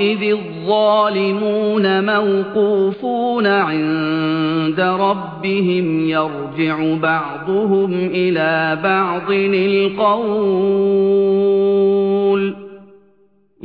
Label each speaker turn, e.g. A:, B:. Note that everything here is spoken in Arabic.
A: إِذِ الظَّالِمُونَ مَوْقُوفُونَ عِندَ رَبِّهِمْ يَرْجِعُ بَعْضُهُمْ إِلَىٰ بَعْضٍ الْقَوْلَ.